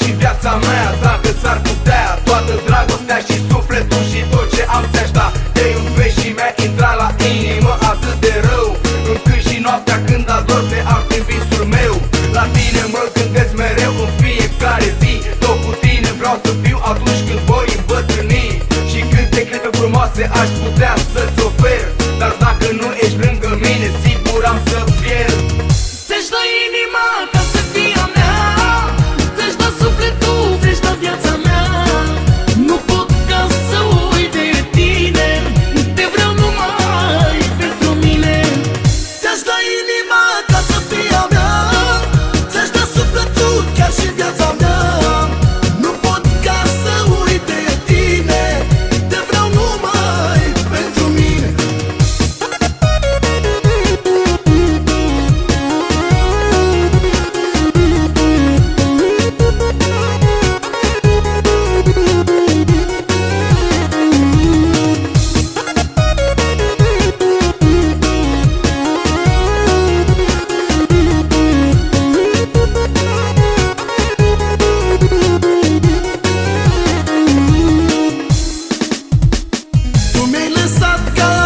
și viața mea Dacă s-ar putea toată dragostea și sufletul și tot ce am ți-aș da. Te iubești și mi-a intrat la inimă atât de rău Încât și noaptea când ador te am prin visul meu. La tine mă gândesc mereu în fiecare zi Tot cu tine vreau să fiu atunci când voi îmbătrâni. Și când câte clipe frumoase aș putea să-ți sucker